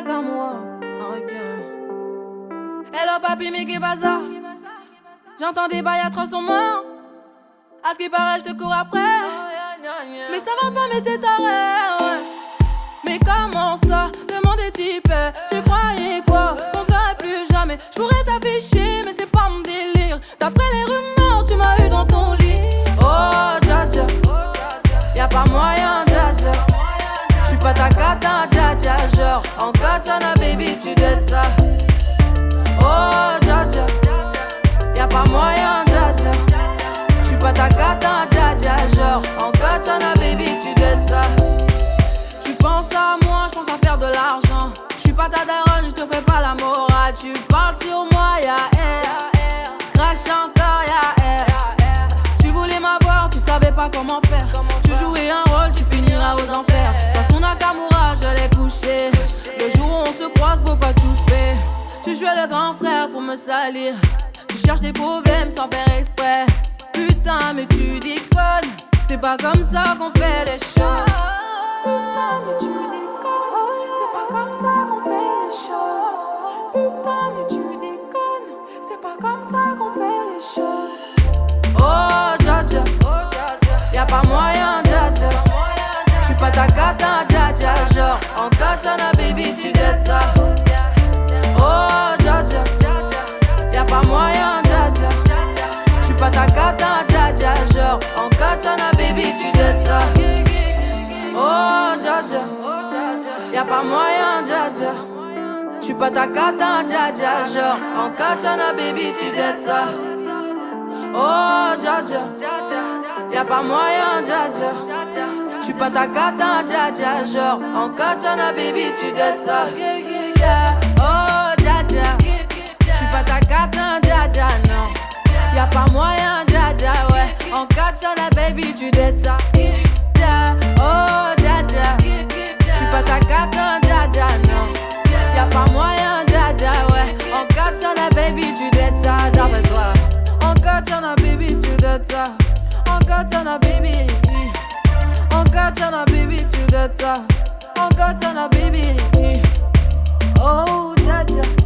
Ok. Hello papi, mais qu'est ça? J'entends des bails à 300 morts. À ce qui paraît, je te cours après. Mais ça va pas, mais t'es taré. Mais comment ça? Le monde est type. Tu croyais quoi? Qu'on serait plus jamais. Je pourrais t'afficher, mais c'est pas mon délire. D'après les rumeurs, tu m'as eu dans ton lit. Oh, dja dja. Y'a pas moyen, dja dja. J'suis pas ta cata, dja. Genre, en katana, baby, tu dettes ça. Oh, dja dja. Y'a pas moyen, dja. J'suis pas ta cata, dja dja. Genre, en katana, baby, tu dettes ça. Tu penses à moi, je pense à faire de l'argent. Je suis pas ta daronne, je te fais pas la morale. Tu parles sur moi, y'a air. Crash encore, y'a air. Tu voulais m'avoir, tu savais pas comment faire. Tu jouais un rôle, tu finiras aux enfers. L'ai couché. Le jour où on se croise, faut pas tout faire. Tu jouais le grand frère pour me salir. Tu cherches des problèmes sans faire exprès. Putain, mais tu déconnes. C'est pas comme ça qu'on fait les choses. Putain, mais tu déconnes. C'est pas comme ça qu'on fait les choses. Putain, mais tu déconnes. C'est pas comme ça qu'on fait les choses. Oh, dja. Y'a pas moyen, baby, tu. Oh, dja dja. Y'a pas moyen, dja dja. J'suis pas ta cata, dja dja. Genre, en katana, baby, tu dettes ça. Oh, dja dja. Y'a pas moyen, dja dja. J'suis pas ta cata, dja dja. Genre, en katana, baby, tu dettes ça. Oh, dja. Y'a pas moyen, dja. J'suis pas ta cata, dja dja. Genre, en katana, baby, tu dettes ça. Yeah. Oh, dja dja. Pas ta cata, dja dja, non. Y'a pas moyen, dja dja, ouais. En katana, baby, tu dettes ça. Oh, dja dja. J'suis pas ta cata, dja dja, non. Y'a pas moyen, dja dja, ouais. En katana, baby, tu dettes ça, d'après toi. En katana, baby, tu dettes ça. En katana, baby. En katana, baby, tu dettes ça. En katana, baby. Oh, dja dja. Oh,